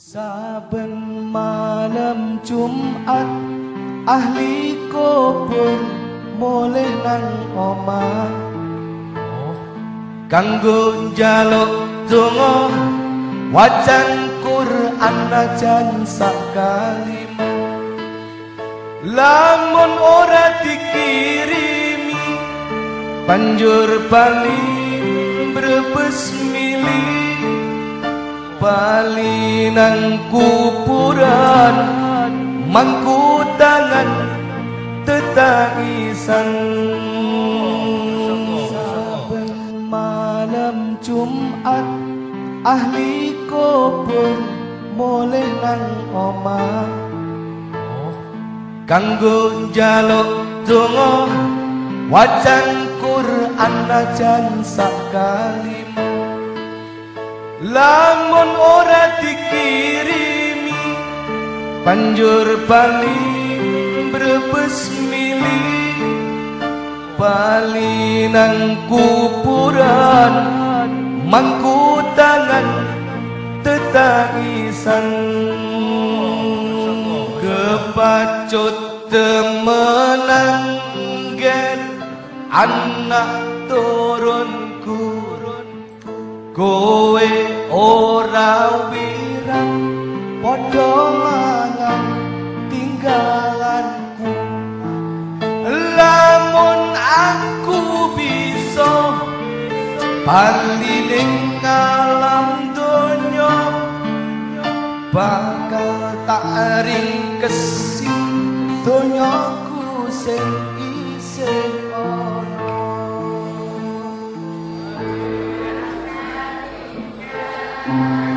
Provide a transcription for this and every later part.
Saben malam Jumat ahli kubur boleh nang omah. Kanggo njaluk donga wajan Quran ajan sakali Lamun ora dikirimi banjur bali brebes milih Bali nang kuburan Mangku tangan tetangisan Saben malam Jumat Ahli kubur boleh nang omah Kanggo njaluk donga wajan Quran ajan sakali Lamun ora dikirimi Banjur bali brebes milih Bali nang kuburan Mangku tangan tetangisan Kepacut temenang gen. Anak turunku Kowe ora wirang padha mangan tinggalanku. Lamun aku bisa bali ning alam donya bakal tak ringkesi donyaku sing isih Mm-hmm.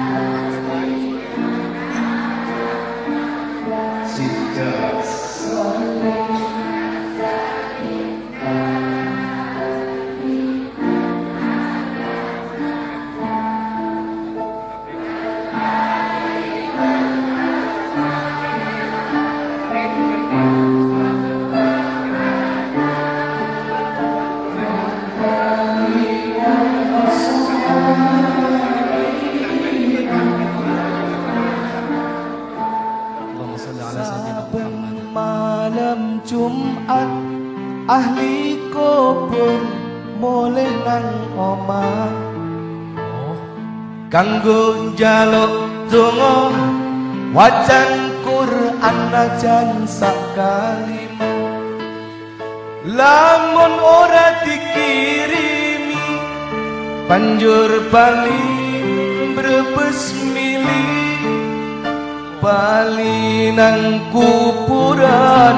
Saben malam Jumat ahli kubur boleh nang omah. Kanggo njaluk donga wajan Quran ajan sakali Lamun ora dikirimi banjur bali brebes milih Bali nang kuburan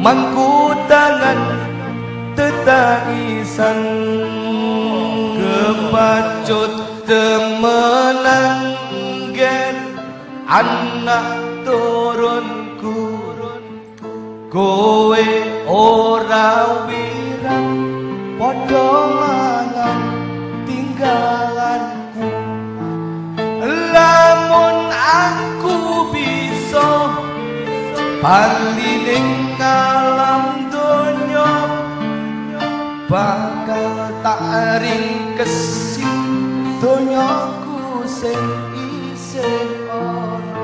Mangku tangan tetangisan Kepacut temenang gen Anak turunku Kowe ora wirang Bali ning kalam donya bakal tak ring kesing donyaku sing isih ora